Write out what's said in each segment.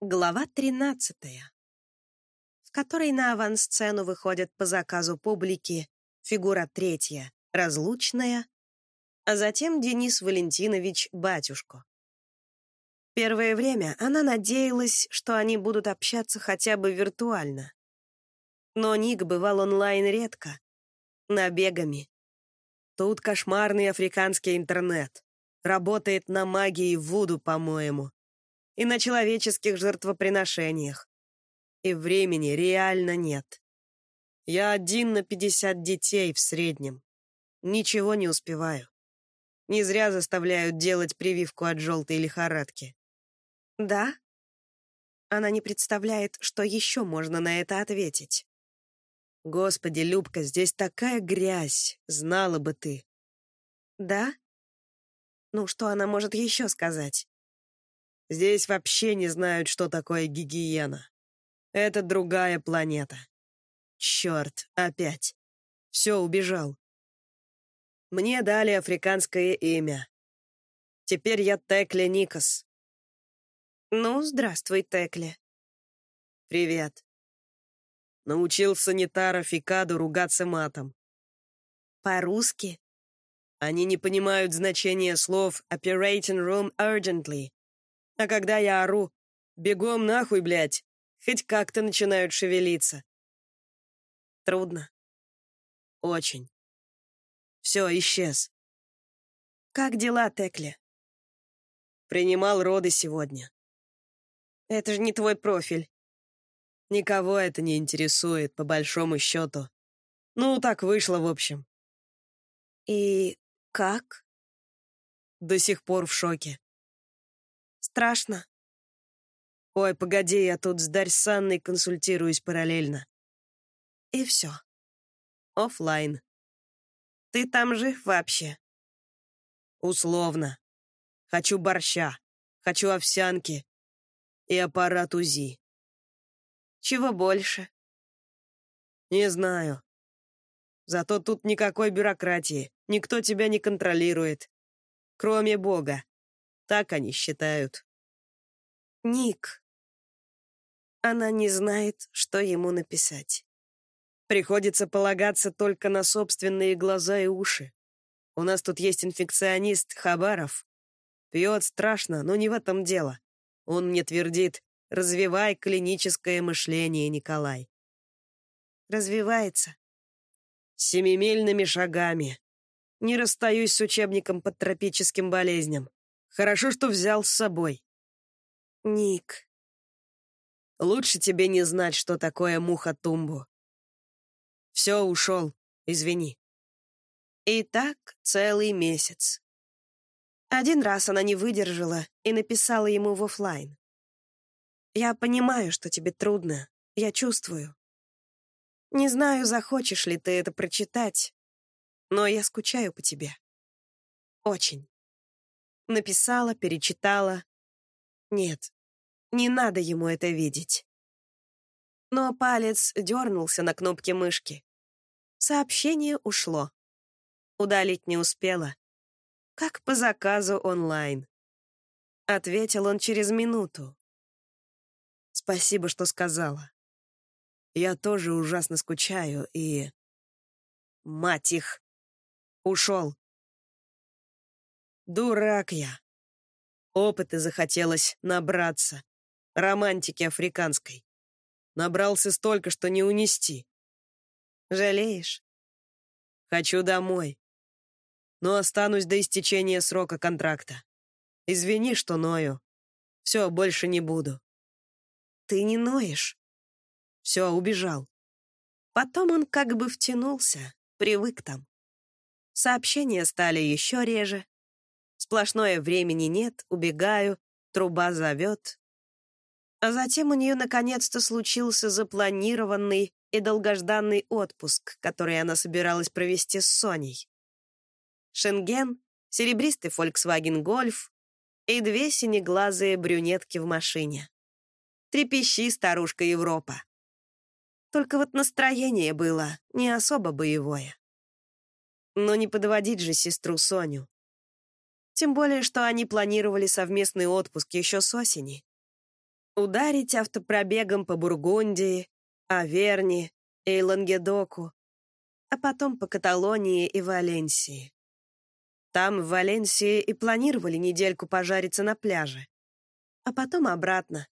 Глава 13, в которой на авансцену выходит по заказу публики фигура третья, разлучная, а затем Денис Валентинович Батюшко. Первое время она надеялась, что они будут общаться хотя бы виртуально. Но Ник бывал онлайн редко, набегами. Тут кошмарный африканский интернет. Работает на магии Вуду, по-моему и на человеческих жертвоприношениях. И времени реально нет. Я один на пятьдесят детей в среднем. Ничего не успеваю. Не зря заставляют делать прививку от желтой лихорадки. Да? Она не представляет, что еще можно на это ответить. Господи, Любка, здесь такая грязь, знала бы ты. Да? Ну, что она может еще сказать? Здесь вообще не знают, что такое гигиена. Это другая планета. Черт, опять. Все, убежал. Мне дали африканское имя. Теперь я Текли Никос. Ну, здравствуй, Текли. Привет. Научил санитара Фикаду ругаться матом. По-русски? Они не понимают значения слов «operating room urgently», а когда я ору «Бегом нахуй, блядь!» хоть как-то начинают шевелиться. Трудно. Очень. Все, исчез. Как дела, Текли? Принимал роды сегодня. Это же не твой профиль. Никого это не интересует, по большому счету. Ну, так вышло, в общем. И как? До сих пор в шоке. Страшно. Ой, погоди, я тут с Дарьсанной консультируюсь параллельно. И все. Оффлайн. Ты там жив вообще? Условно. Хочу борща, хочу овсянки и аппарат УЗИ. Чего больше? Не знаю. Зато тут никакой бюрократии, никто тебя не контролирует. Кроме Бога. Так они считают. Ник. Она не знает, что ему написать. Приходится полагаться только на собственные глаза и уши. У нас тут есть инфекционист Хабаров. Пьет страшно, но не в этом дело. Он мне твердит, развивай клиническое мышление, Николай. Развивается. Семимильными шагами. Не расстаюсь с учебником по тропическим болезням. Хорошо, что взял с собой. Ник. Лучше тебе не знать, что такое муха Тумбу. Все, ушел. Извини. И так целый месяц. Один раз она не выдержала и написала ему в офлайн. «Я понимаю, что тебе трудно. Я чувствую. Не знаю, захочешь ли ты это прочитать, но я скучаю по тебе. Очень. Написала, перечитала. Нет, не надо ему это видеть. Но палец дернулся на кнопке мышки. Сообщение ушло. Удалить не успела. Как по заказу онлайн. Ответил он через минуту. Спасибо, что сказала. Я тоже ужасно скучаю и... Мать их! Ушел. Дурак я. Опыта захотелось набраться. Романтики африканской. Набрался столько, что не унести. Жалеешь? Хочу домой. Но останусь до истечения срока контракта. Извини, что ною. Все, больше не буду. Ты не ноешь. Все, убежал. Потом он как бы втянулся, привык там. Сообщения стали еще реже, Сплошное времени нет, убегаю, труба зовет. А затем у нее наконец-то случился запланированный и долгожданный отпуск, который она собиралась провести с Соней. Шенген, серебристый Volkswagen Golf и две синеглазые брюнетки в машине. Трепещи, старушка Европа. Только вот настроение было не особо боевое. Но не подводить же сестру Соню. Тем более, что они планировали совместный отпуск еще с осени. Ударить автопробегом по Бургундии, Аверни и Лангедоку, а потом по Каталонии и Валенсии. Там, в Валенсии, и планировали недельку пожариться на пляже. А потом обратно.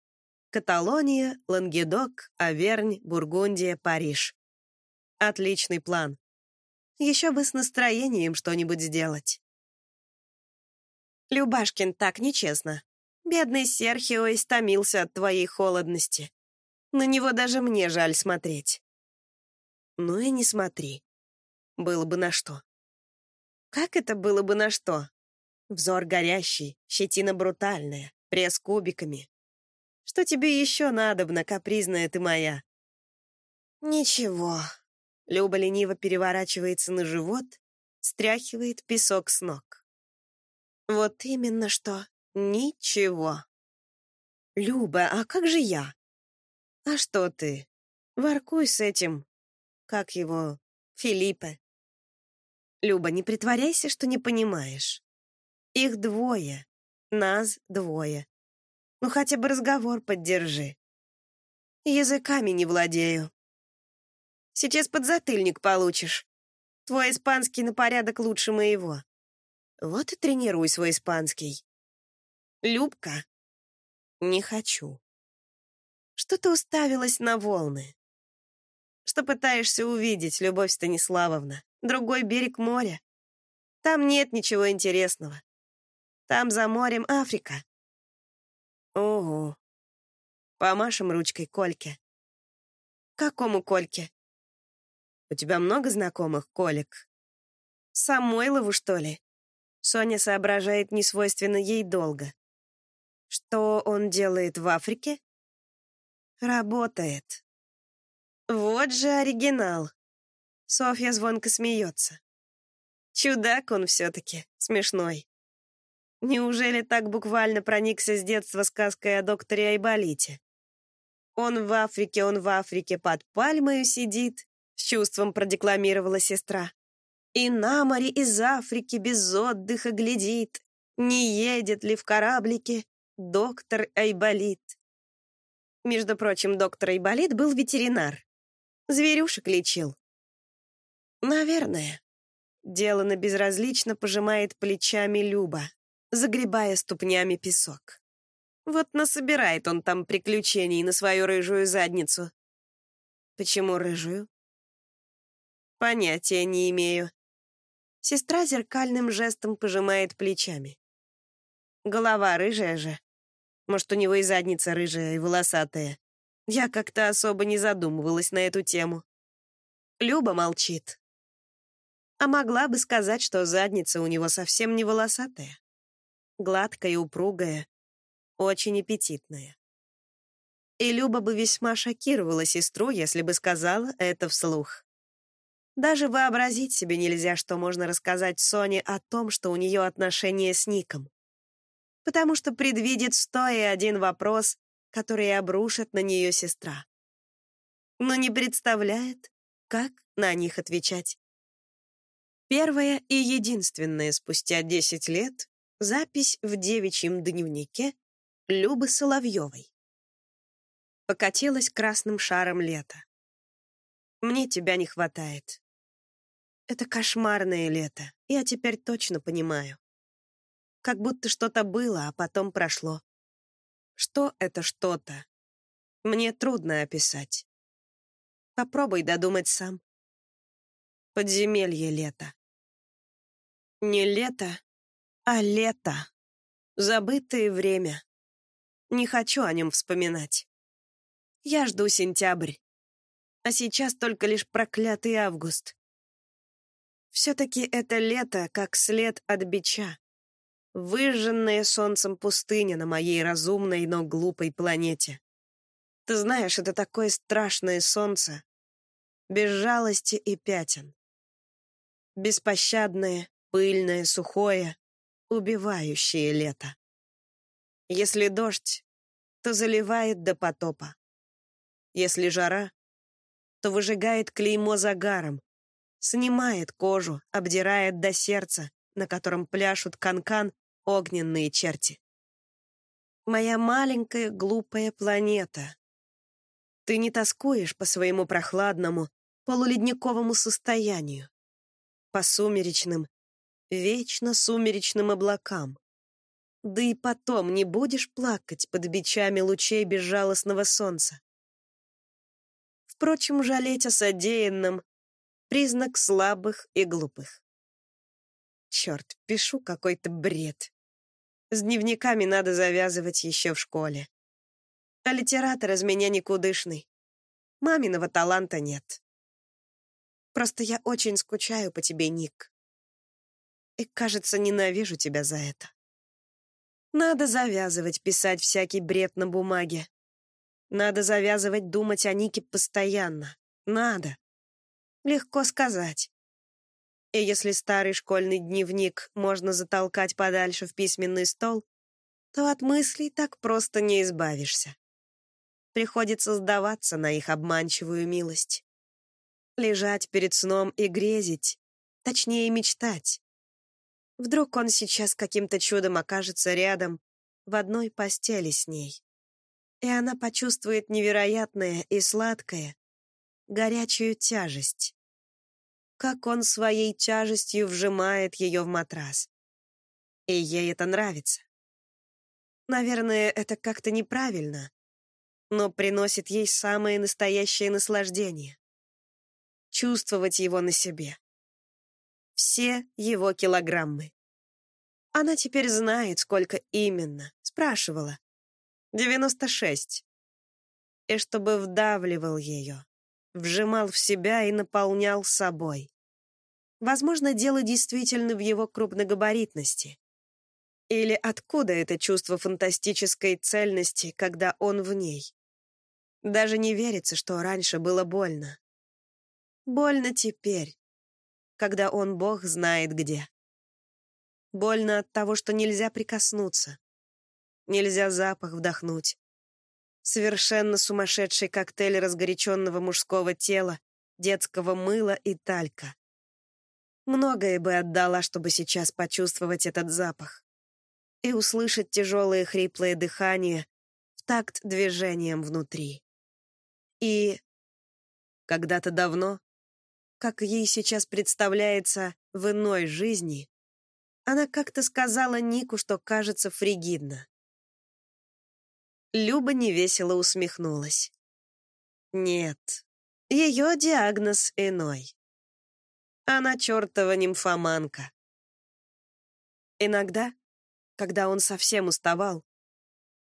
Каталония, Лангедок, Авернь, Бургундия, Париж. Отличный план. Еще бы с настроением что-нибудь сделать. Любашкин, так нечестно. Бедный Серхио истомился от твоей холодности. На него даже мне жаль смотреть. Ну и не смотри. Было бы на что. Как это было бы на что? Взор горящий, щетина брутальная, пресс кубиками. Что тебе еще надобно, капризная ты моя? Ничего. Люба лениво переворачивается на живот, стряхивает песок с ног. Вот именно что ничего. Люба, а как же я? А что ты? Воркуй с этим. Как его? Филиппе. Люба, не притворяйся, что не понимаешь. Их двое, нас двое. Ну хотя бы разговор поддержи. Языками не владею. Сейчас подзатыльник получишь. Твой испанский на порядок лучше моего. Вот и тренируй свой испанский. Любка? Не хочу. Что ты уставилась на волны? Что пытаешься увидеть, Любовь Станиславовна? другой берег моря. Там нет ничего интересного. Там за морем Африка. Ого. Помашем ручкой Кольке. Какому Кольке? У тебя много знакомых, Колик? Самойлову, что ли? Соня соображает несвойственно ей долго. Что он делает в Африке? Работает. Вот же оригинал. Софья звонко смеется. Чудак он все-таки, смешной. Неужели так буквально проникся с детства сказкой о докторе Айболите? Он в Африке, он в Африке под пальмою сидит, с чувством продекламировала сестра. И на море из Африки без отдыха глядит, не едет ли в кораблике доктор Айболит. Между прочим, доктор Айболит был ветеринар. Зверюшек лечил. Наверное. Делано безразлично пожимает плечами Люба, загребая ступнями песок. Вот насобирает он там приключений на свою рыжую задницу. Почему рыжую? Понятия не имею. Сестра зеркальным жестом пожимает плечами. Голова рыжая же. Может, у него и задница рыжая и волосатая. Я как-то особо не задумывалась на эту тему. Люба молчит а могла бы сказать, что задница у него совсем не волосатая. Гладкая и упругая, очень аппетитная. И Люба бы весьма шокировала сестру, если бы сказала это вслух. Даже вообразить себе нельзя, что можно рассказать Соне о том, что у нее отношения с Ником. Потому что предвидит сто и один вопрос, который обрушит на нее сестра. Но не представляет, как на них отвечать. Первая и единственная спустя 10 лет запись в девичьем дневнике Любы Соловьевой. Покатилась красным шаром лето. Мне тебя не хватает. Это кошмарное лето, я теперь точно понимаю. Как будто что-то было, а потом прошло. Что это что-то? Мне трудно описать. Попробуй додумать сам. Подземелье лета. Не лето, а лето. Забытое время. Не хочу о нем вспоминать. Я жду сентябрь. А сейчас только лишь проклятый август. Все-таки это лето, как след от бича. Выжженная солнцем пустыня на моей разумной, но глупой планете. Ты знаешь, это такое страшное солнце. Без жалости и пятен. Беспощадное, Пыльное, сухое, убивающее лето. Если дождь, то заливает до потопа. Если жара, то выжигает клеймо загаром, снимает кожу, обдирает до сердца, на котором пляшут канкан -кан огненные черти. Моя маленькая глупая планета. Ты не тоскуешь по своему прохладному, полуледниковому состоянию, по сумеречным, вечно сумеречным облакам. Да и потом не будешь плакать под бичами лучей безжалостного солнца. Впрочем, жалеть о содеянном — признак слабых и глупых. Черт, пишу какой-то бред. С дневниками надо завязывать еще в школе. А литератор из меня никудышный. Маминого таланта нет. Просто я очень скучаю по тебе, Ник. И, кажется, ненавижу тебя за это. Надо завязывать писать всякий бред на бумаге. Надо завязывать думать о Нике постоянно. Надо. Легко сказать. И если старый школьный дневник можно затолкать подальше в письменный стол, то от мыслей так просто не избавишься. Приходится сдаваться на их обманчивую милость. Лежать перед сном и грезить, точнее мечтать. Вдруг он сейчас каким-то чудом окажется рядом, в одной постели с ней и она почувствует невероятное и сладкое, горячую тяжесть. Как он своей тяжестью вжимает ее в матрас. И ей это нравится. Наверное, это как-то неправильно, но приносит ей самое настоящее наслаждение. Чувствовать его на себе. Все его килограммы. Она теперь знает, сколько именно. Спрашивала. Девяносто шесть. И чтобы вдавливал ее, вжимал в себя и наполнял собой. Возможно, дело действительно в его крупногабаритности. Или откуда это чувство фантастической цельности, когда он в ней? Даже не верится, что раньше было больно. Больно теперь, когда он бог знает где. Больно от того, что нельзя прикоснуться, Нельзя запах вдохнуть. Совершенно сумасшедший коктейль разгоряченного мужского тела, детского мыла и талька. Многое бы отдала, чтобы сейчас почувствовать этот запах и услышать тяжелое хриплое дыхание в такт движением внутри. И когда-то давно, как ей сейчас представляется в иной жизни, она как-то сказала Нику, что кажется фригидно. Люба невесело усмехнулась. Нет, ее диагноз иной. Она чертова нимфоманка. Иногда, когда он совсем уставал,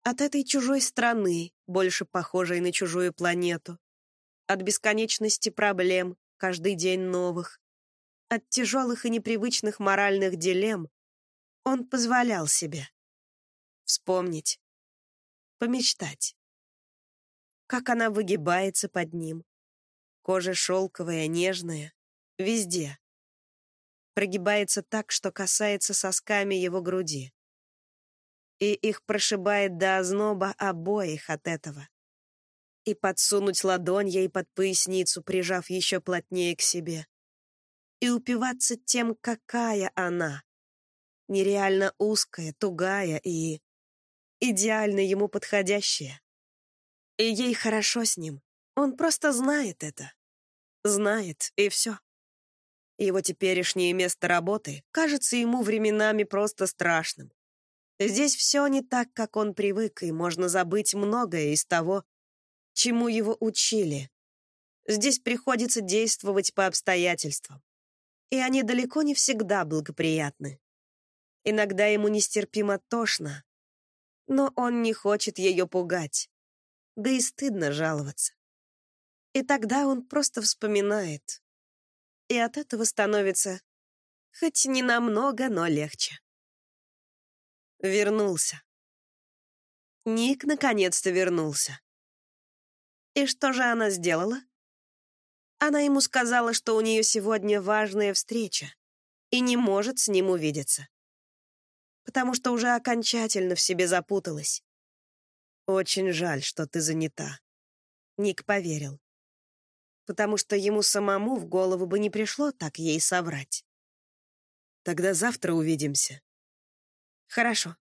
от этой чужой страны, больше похожей на чужую планету, от бесконечности проблем, каждый день новых, от тяжелых и непривычных моральных дилемм, он позволял себе вспомнить, помечтать. Как она выгибается под ним. Кожа шелковая, нежная, везде. Прогибается так, что касается сосками его груди. И их прошибает до озноба обоих от этого. И подсунуть ладонь ей под поясницу, прижав еще плотнее к себе. И упиваться тем, какая она. Нереально узкая, тугая и идеально ему подходящая. И ей хорошо с ним. Он просто знает это. Знает, и все. Его теперешнее место работы кажется ему временами просто страшным. Здесь все не так, как он привык, и можно забыть многое из того, чему его учили. Здесь приходится действовать по обстоятельствам. И они далеко не всегда благоприятны. Иногда ему нестерпимо тошно, но он не хочет ее пугать. Да и стыдно жаловаться. И тогда он просто вспоминает. И от этого становится хоть не намного, но легче. Вернулся. Ник наконец-то вернулся. И что же она сделала? Она ему сказала, что у нее сегодня важная встреча и не может с ним увидеться потому что уже окончательно в себе запуталась. «Очень жаль, что ты занята». Ник поверил. Потому что ему самому в голову бы не пришло так ей соврать. «Тогда завтра увидимся». «Хорошо»,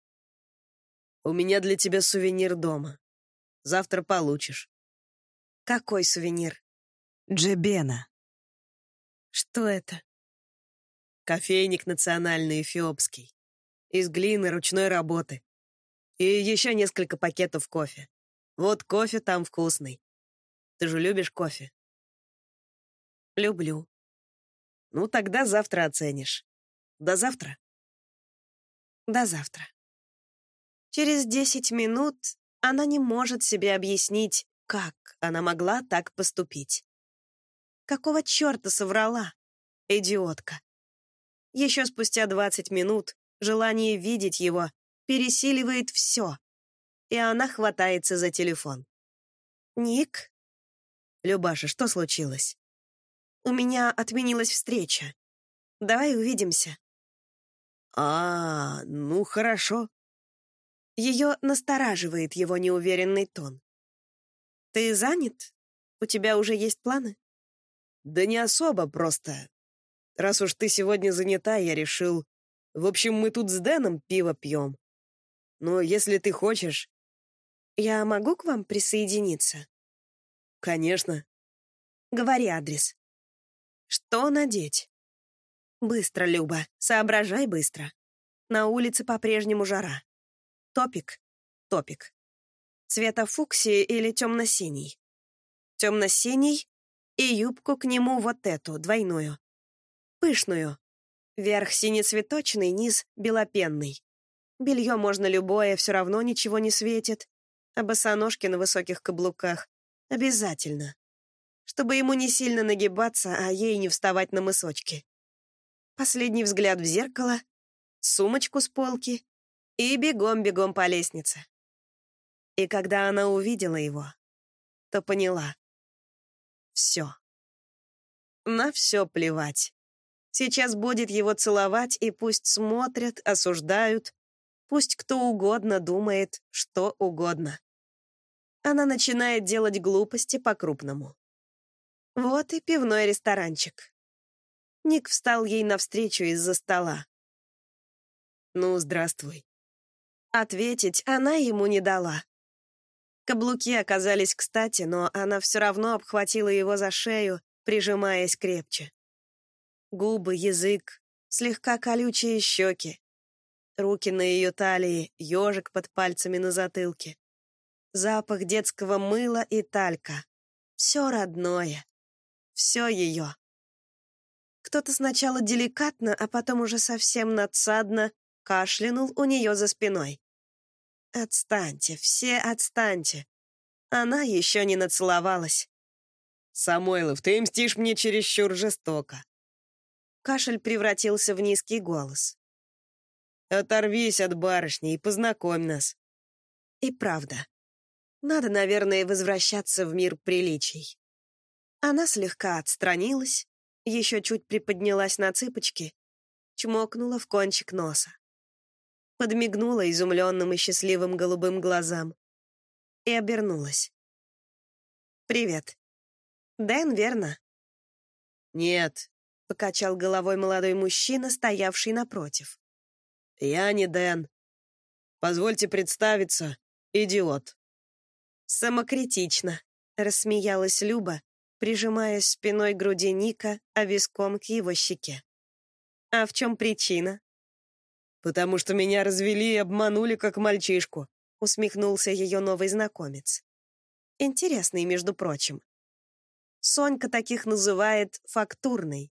У меня для тебя сувенир дома. Завтра получишь. Какой сувенир? Джебена. Что это? Кофейник национальный эфиопский. Из глины ручной работы. И еще несколько пакетов кофе. Вот кофе там вкусный. Ты же любишь кофе? Люблю. Ну, тогда завтра оценишь. До завтра. До завтра. Через десять минут она не может себе объяснить, как она могла так поступить. Какого черта соврала? Идиотка. Еще спустя двадцать минут желание видеть его пересиливает все, и она хватается за телефон. «Ник?» «Любаша, что случилось?» «У меня отменилась встреча. Давай увидимся». «А, ну хорошо». Ее настораживает его неуверенный тон. «Ты занят? У тебя уже есть планы?» «Да не особо, просто. Раз уж ты сегодня занята, я решил... В общем, мы тут с Дэном пиво пьем. Но если ты хочешь...» «Я могу к вам присоединиться?» «Конечно». «Говори адрес». «Что надеть?» «Быстро, Люба, соображай быстро. На улице по-прежнему жара. Топик? Топик. Цвета фуксии или темно-синий? Темно-синий и юбку к нему вот эту, двойную. Пышную. Верх синецветочный, низ белопенный. Белье можно любое, все равно ничего не светит. А босоножки на высоких каблуках. Обязательно. Чтобы ему не сильно нагибаться, а ей не вставать на мысочки. Последний взгляд в зеркало, сумочку с полки и бегом-бегом по лестнице. И когда она увидела его, то поняла. Все. На все плевать. Сейчас будет его целовать, и пусть смотрят, осуждают, пусть кто угодно думает, что угодно. Она начинает делать глупости по-крупному. Вот и пивной ресторанчик. Ник встал ей навстречу из-за стола. «Ну, здравствуй». Ответить она ему не дала. Каблуки оказались кстати, но она все равно обхватила его за шею, прижимаясь крепче. Губы, язык, слегка колючие щеки. Руки на ее талии, ежик под пальцами на затылке. Запах детского мыла и талька. Все родное. Все ее. Кто-то сначала деликатно, а потом уже совсем надсадно кашлянул у нее за спиной. «Отстаньте, все отстаньте!» Она еще не нацеловалась. «Самойлов, ты мстишь мне чересчур жестоко!» Кашель превратился в низкий голос. «Оторвись от барышни и познакомь нас!» И правда. Надо, наверное, возвращаться в мир приличий. Она слегка отстранилась, еще чуть приподнялась на цыпочки, чмокнула в кончик носа подмигнула изумленным и счастливым голубым глазам и обернулась. «Привет. Дэн, верно?» «Нет», — покачал головой молодой мужчина, стоявший напротив. «Я не Дэн. Позвольте представиться, идиот». «Самокритично», — рассмеялась Люба, прижимая спиной к груди Ника, а виском к его щеке. «А в чем причина?» «Потому что меня развели и обманули, как мальчишку», усмехнулся ее новый знакомец. Интересный, между прочим. Сонька таких называет фактурной.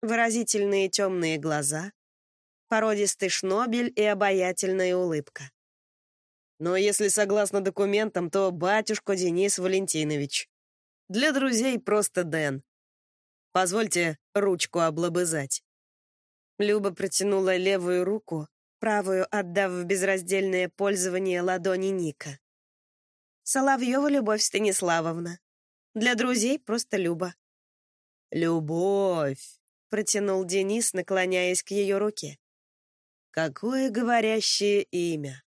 Выразительные темные глаза, породистый шнобель и обаятельная улыбка. Но если согласно документам, то батюшка Денис Валентинович. Для друзей просто Дэн. Позвольте ручку облобызать. Люба протянула левую руку, правую отдав в безраздельное пользование ладони Ника. Соловьева Любовь Станиславовна. Для друзей просто Люба. «Любовь», — протянул Денис, наклоняясь к ее руке. «Какое говорящее имя!»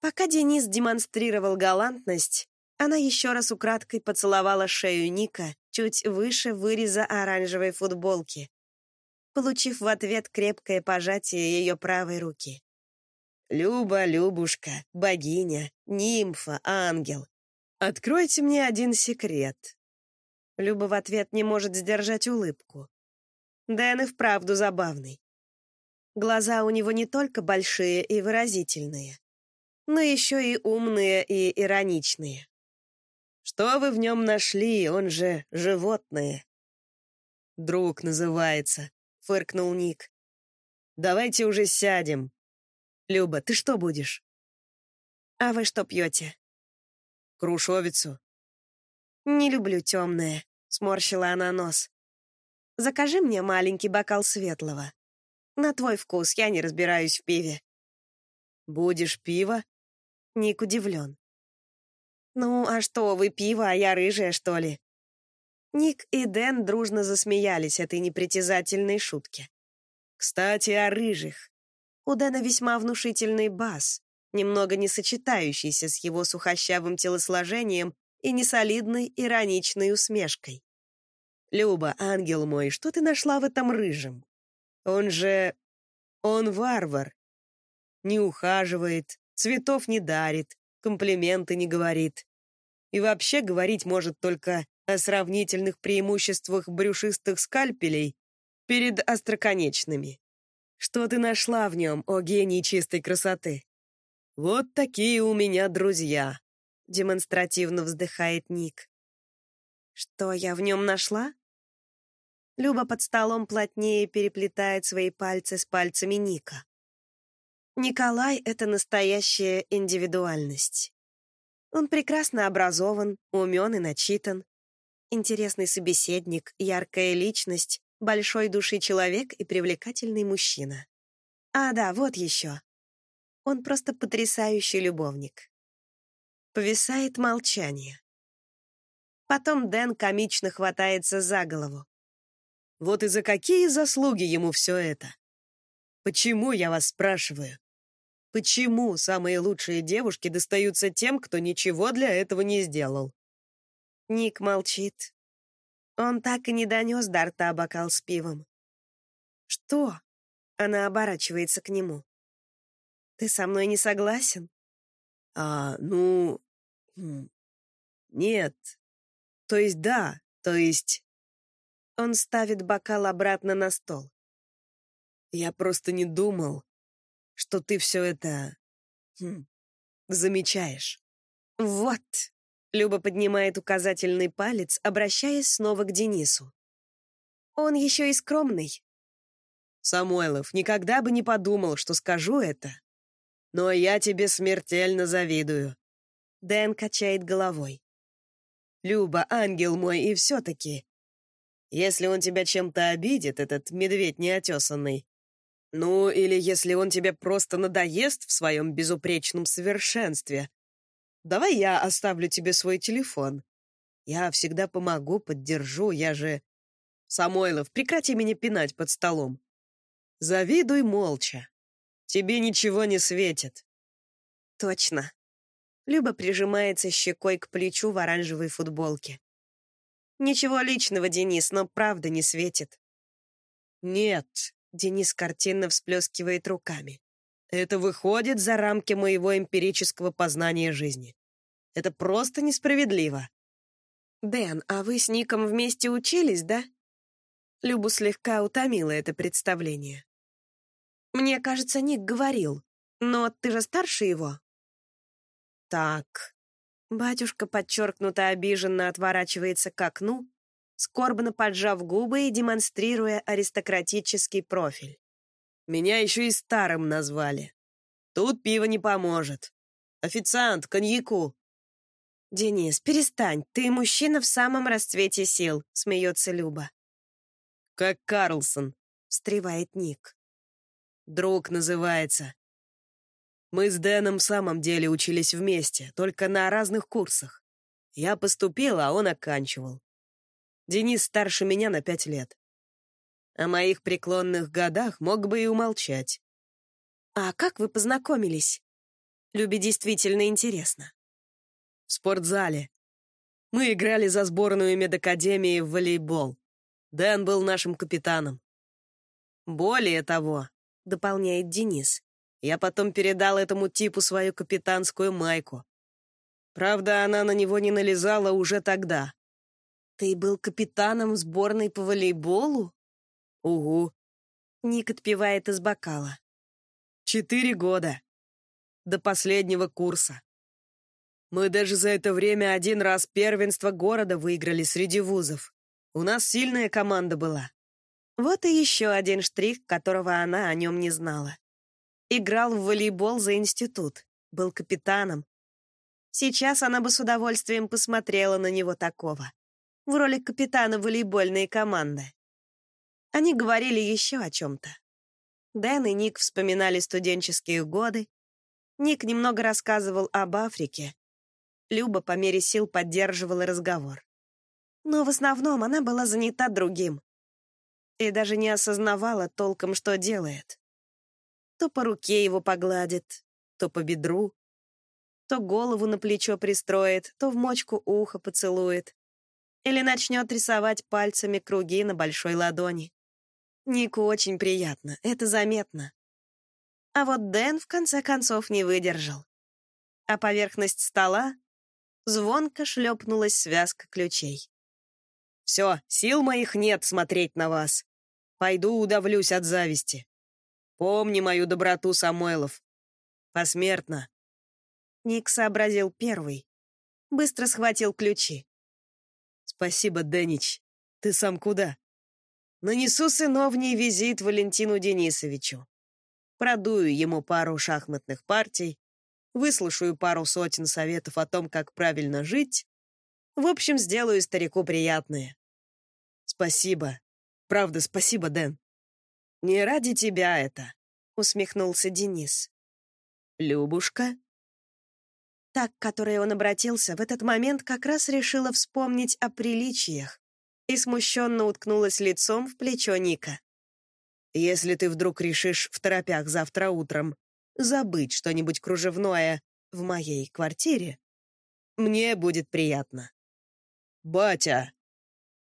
Пока Денис демонстрировал галантность, она еще раз украдкой поцеловала шею Ника чуть выше выреза оранжевой футболки, получив в ответ крепкое пожатие ее правой руки. Люба, Любушка, богиня, нимфа, ангел. Откройте мне один секрет. Люба в ответ не может сдержать улыбку. Дэн и вправду забавный. Глаза у него не только большие и выразительные, но еще и умные и ироничные. Что вы в нем нашли, он же животное? Друг называется, фыркнул Ник. Давайте уже сядем. Люба, ты что будешь? А вы что пьете? Крушовицу. Не люблю темное, сморщила она нос. Закажи мне маленький бокал светлого. На твой вкус, я не разбираюсь в пиве. Будешь пиво? Ник удивлен. Ну, а что, вы пиво, а я рыжая, что ли? Ник и Дэн дружно засмеялись этой непритязательной шутке. Кстати, о рыжих. У Дэна весьма внушительный бас, немного не сочетающийся с его сухощавым телосложением и несолидной ироничной усмешкой. «Люба, ангел мой, что ты нашла в этом рыжем? Он же... он варвар. Не ухаживает, цветов не дарит, комплименты не говорит. И вообще говорить может только о сравнительных преимуществах брюшистых скальпелей перед остроконечными. Что ты нашла в нем, о гений чистой красоты? Вот такие у меня друзья, демонстративно вздыхает Ник. Что я в нем нашла? Люба под столом плотнее переплетает свои пальцы с пальцами Ника. Николай — это настоящая индивидуальность. Он прекрасно образован, умен и начитан. Интересный собеседник, яркая личность, большой души человек и привлекательный мужчина. А, да, вот еще. Он просто потрясающий любовник. Повисает молчание. Потом Дэн комично хватается за голову. Вот и за какие заслуги ему все это? Почему, я вас спрашиваю? Почему самые лучшие девушки достаются тем, кто ничего для этого не сделал? Ник молчит. Он так и не донес до рта бокал с пивом. «Что?» — она оборачивается к нему. «Ты со мной не согласен?» «А, ну... Хм, нет. То есть да, то есть...» Он ставит бокал обратно на стол. Я просто не думал, что ты все это... Хм, замечаешь. Вот. Люба поднимает указательный палец, обращаясь снова к Денису. Он еще и скромный. Самойлов, никогда бы не подумал, что скажу это. Но я тебе смертельно завидую. Дэн качает головой. Люба, ангел мой, и все-таки если он тебя чем-то обидит, этот медведь неотесанный. Ну, или если он тебе просто надоест в своем безупречном совершенстве. Давай я оставлю тебе свой телефон. Я всегда помогу, поддержу, я же... Самойлов, прекрати меня пинать под столом. Завидуй молча. Тебе ничего не светит. Точно. Люба прижимается щекой к плечу в оранжевой футболке. Ничего личного, Денис, но правда не светит. Нет, Денис картинно всплескивает руками. Это выходит за рамки моего эмпирического познания жизни. Это просто несправедливо. Дэн, а вы с Ником вместе учились, да? Любу слегка утомило это представление. Мне кажется, Ник говорил, но ты же старше его. Так, Батюшка подчеркнуто обиженно отворачивается к окну, скорбно поджав губы и демонстрируя аристократический профиль. «Меня еще и старым назвали. Тут пиво не поможет. Официант, коньяку!» «Денис, перестань, ты мужчина в самом расцвете сил», — смеется Люба. «Как Карлсон», — встревает Ник. «Друг называется. Мы с Дэном в самом деле учились вместе, только на разных курсах. Я поступил, а он оканчивал. Денис старше меня на пять лет. О моих преклонных годах мог бы и умолчать. А как вы познакомились? Любе действительно интересно. В спортзале. Мы играли за сборную медакадемии в волейбол. Дэн был нашим капитаном. Более того, дополняет Денис, Я потом передал этому типу свою капитанскую майку. Правда, она на него не налезала уже тогда. Ты был капитаном сборной по волейболу? Угу. Ник отпивает из бокала. Четыре года. До последнего курса. Мы даже за это время один раз первенство города выиграли среди вузов. У нас сильная команда была. Вот и еще один штрих, которого она о нем не знала. Играл в волейбол за институт, был капитаном. Сейчас она бы с удовольствием посмотрела на него такого, в роли капитана волейбольной команды. Они говорили еще о чем-то. Дэн и Ник вспоминали студенческие годы. Ник немного рассказывал об Африке. Люба по мере сил поддерживала разговор. Но в основном она была занята другим. И даже не осознавала толком, что делает. То по руке его погладит, то по бедру, то голову на плечо пристроит, то в мочку уха поцелует. Или начнет рисовать пальцами круги на большой ладони. Нику очень приятно, это заметно. А вот Дэн в конце концов не выдержал. А поверхность стола звонко шлепнулась связка ключей. «Все, сил моих нет смотреть на вас. Пойду удавлюсь от зависти. Помни мою доброту, Самойлов. Посмертно». Ник сообразил первый. Быстро схватил ключи. «Спасибо, Дэнич. Ты сам куда?» Нанесу сыновний визит Валентину Денисовичу. Продую ему пару шахматных партий, выслушаю пару сотен советов о том, как правильно жить. В общем, сделаю старику приятное. Спасибо. Правда, спасибо, Дэн. Не ради тебя это, усмехнулся Денис. Любушка? Так, к которой он обратился, в этот момент как раз решила вспомнить о приличиях и смущенно уткнулась лицом в плечо Ника. «Если ты вдруг решишь в торопях завтра утром забыть что-нибудь кружевное в моей квартире, мне будет приятно». «Батя!»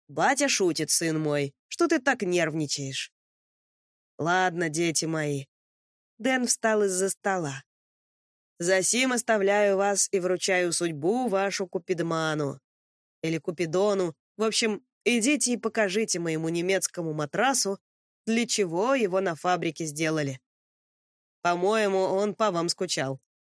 «Батя шутит, сын мой. Что ты так нервничаешь?» «Ладно, дети мои». Дэн встал из-за стола. «Засим оставляю вас и вручаю судьбу вашу Купидману. Или Купидону. В общем, Идите и покажите моему немецкому матрасу, для чего его на фабрике сделали. По-моему, он по вам скучал.